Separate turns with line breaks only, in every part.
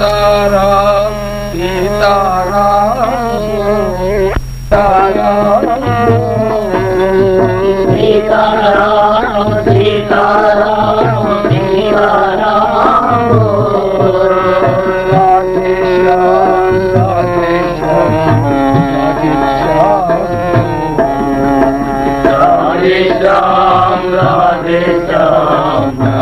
ता Ram ताराधारा
Ram Radhe Ram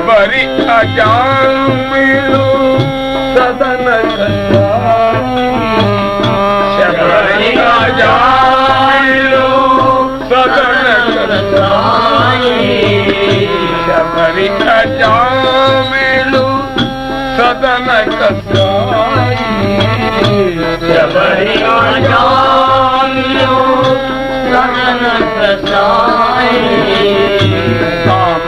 बरी अजान मिलो सदन चंदरी
जाम
मिलो सदन कसाई
सदन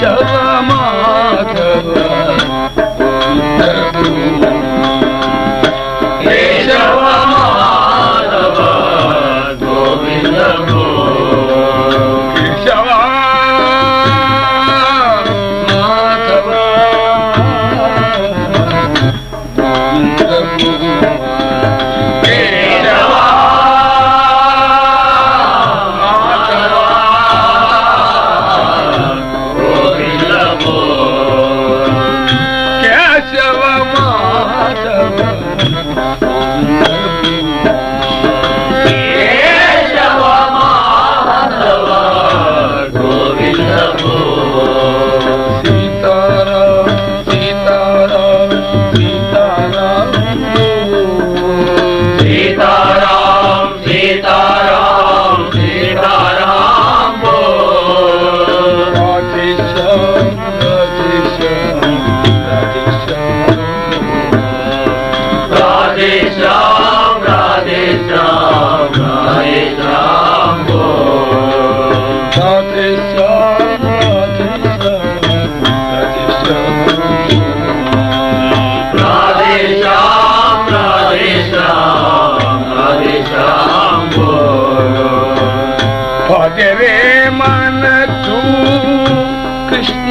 じゃ。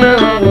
कृष्ण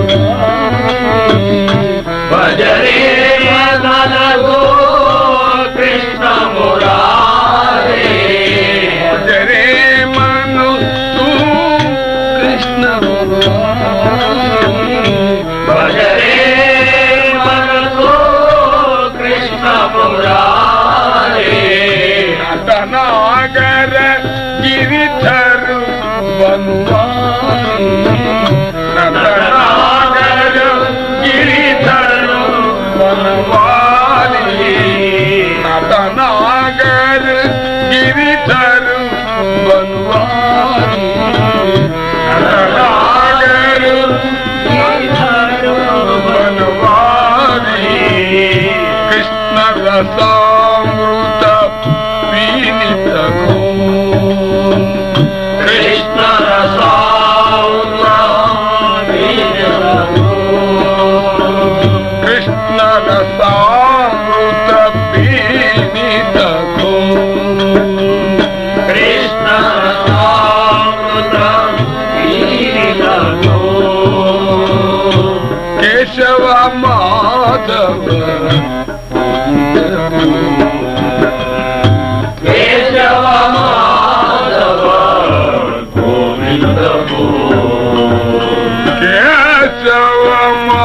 चव मा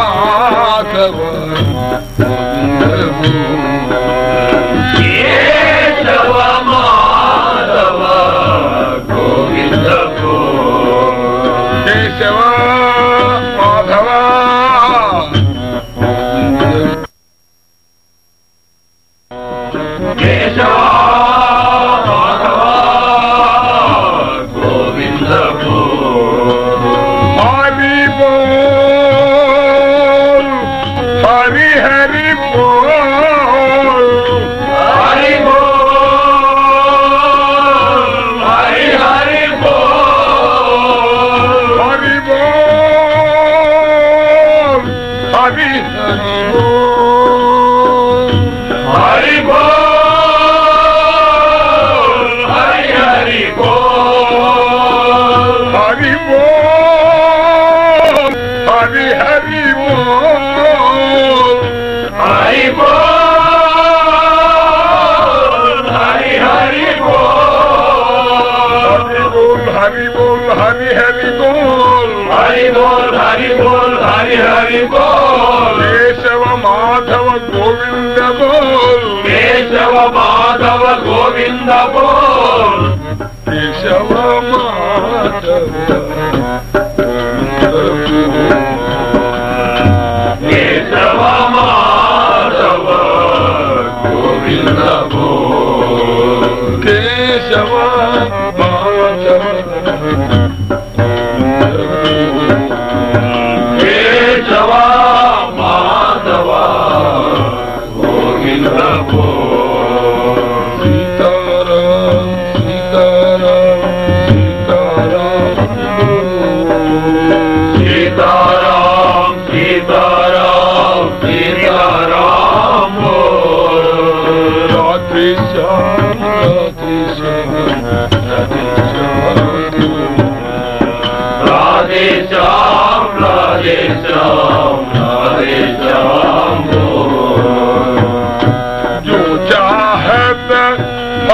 hari hari bol hari
madhava govinda bol
keshava madhava govinda bol
keshava madhava
Yes, I'm a. Radhe Ram, Radhe Ram, Radhe Ram,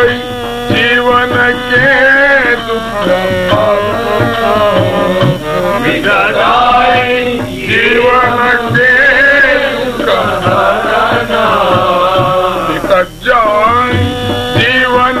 جيون کي سکايون کيون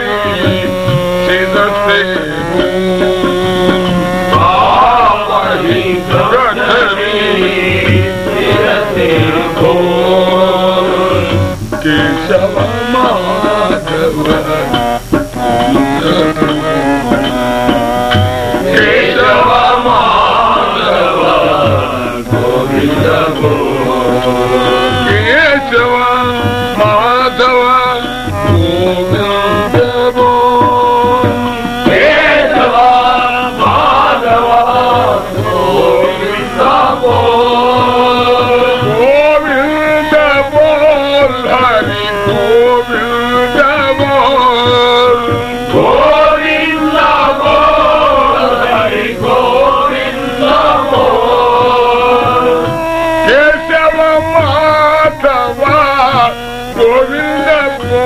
सवा गोविंद को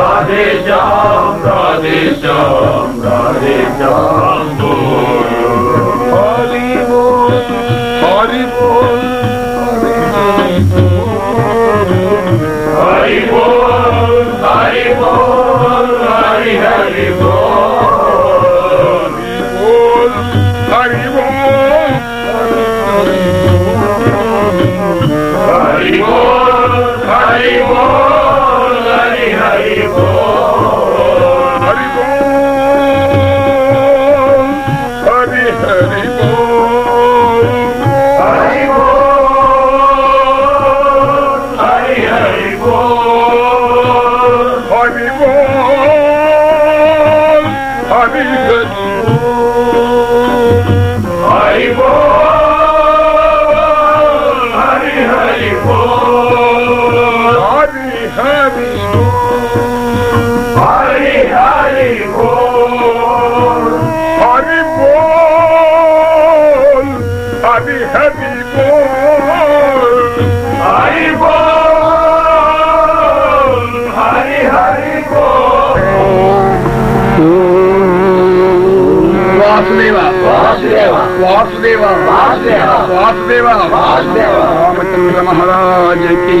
Radisham, Radisham, Radisham,
Hari Bol, Hari Bol,
Hari Bol, Hari Bol, Hari Hari Bol,
Bol, Hari Bol,
Hari Bol.
वासुदेवाुदेव वासे वासुदेवाचंद महाराज की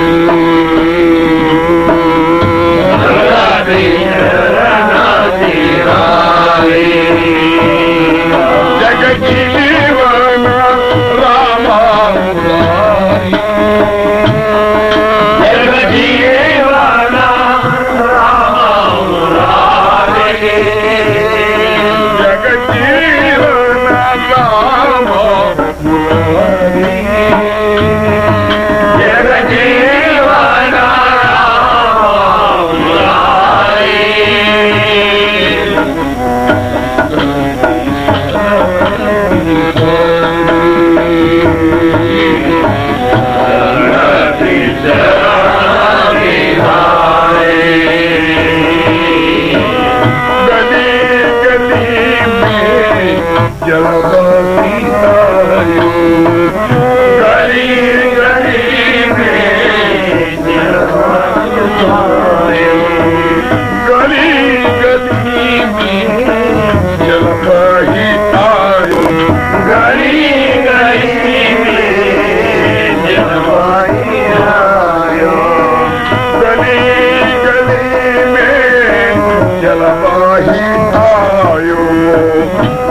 जल ज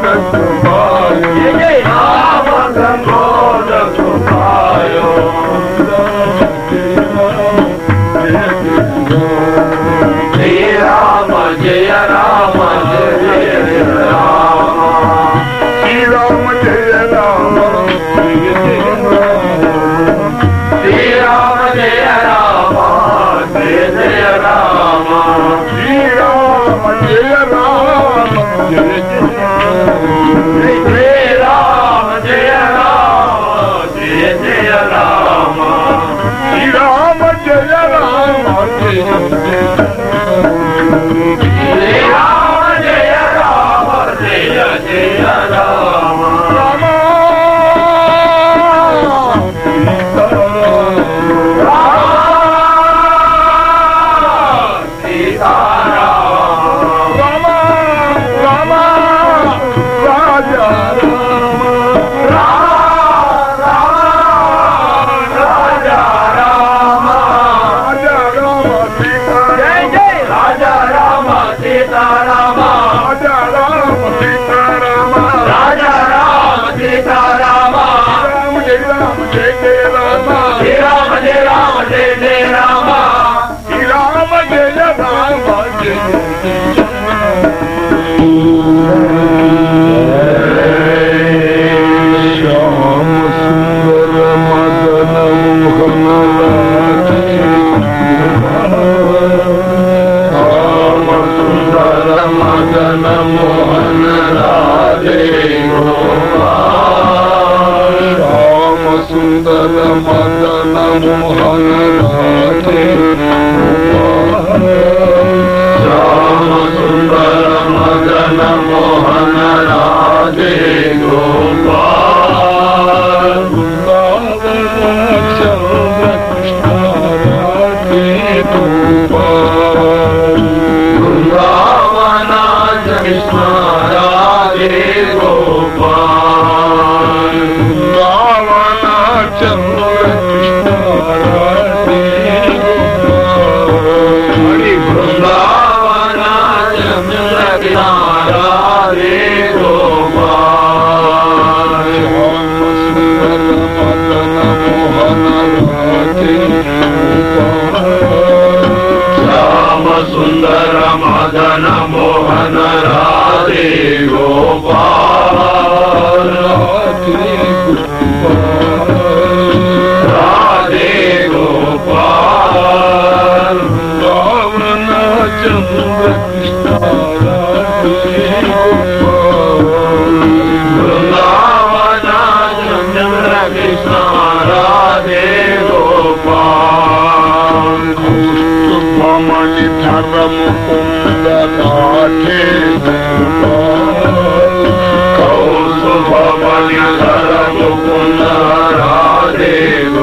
Yeah.
Ram जय राम राम जय राम राम
जय राम राम जय राम
री
सुंदर मदन मोहन राम حرم كل معتد
كوز فمن حرم كل رادد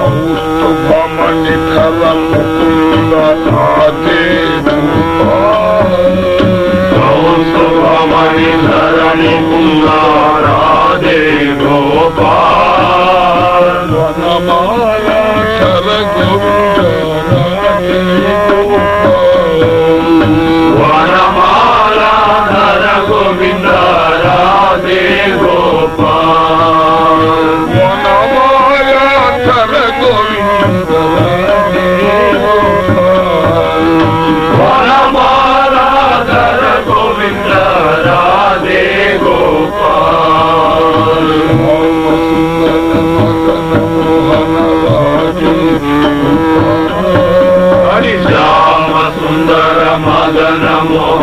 كوز فمن حرم كل معتد
كوز فمن حرم كل رادد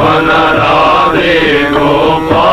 Honorable Gopal.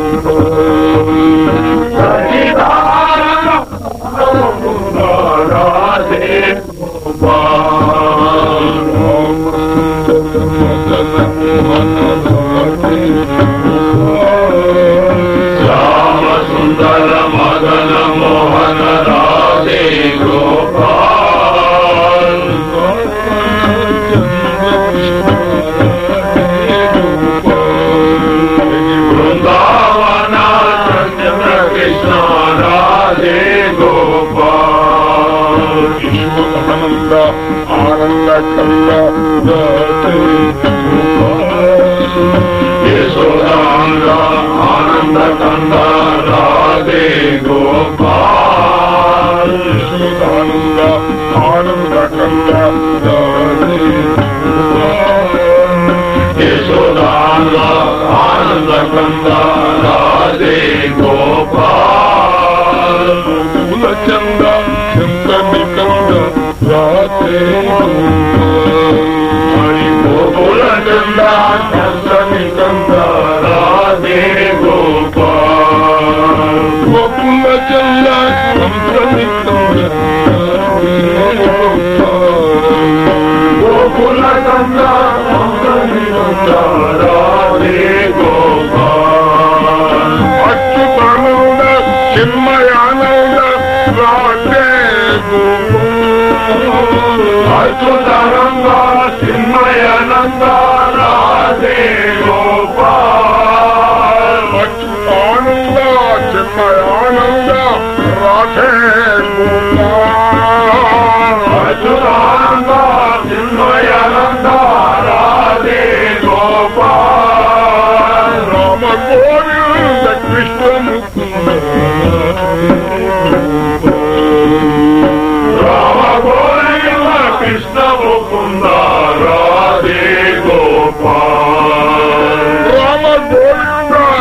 रा केशो नाल आनंदा दे
आनंद भोगुला चिक्रा
देवोपुल चंदा अचुदानंद सिंध राधे बाबा
अचु आनंद राधे
अचुदानंद सिंध आनंद राधे बाबा
रामकोर कृष्ण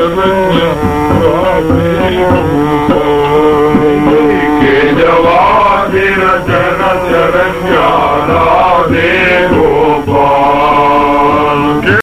चङो
के जवाब जर चर दे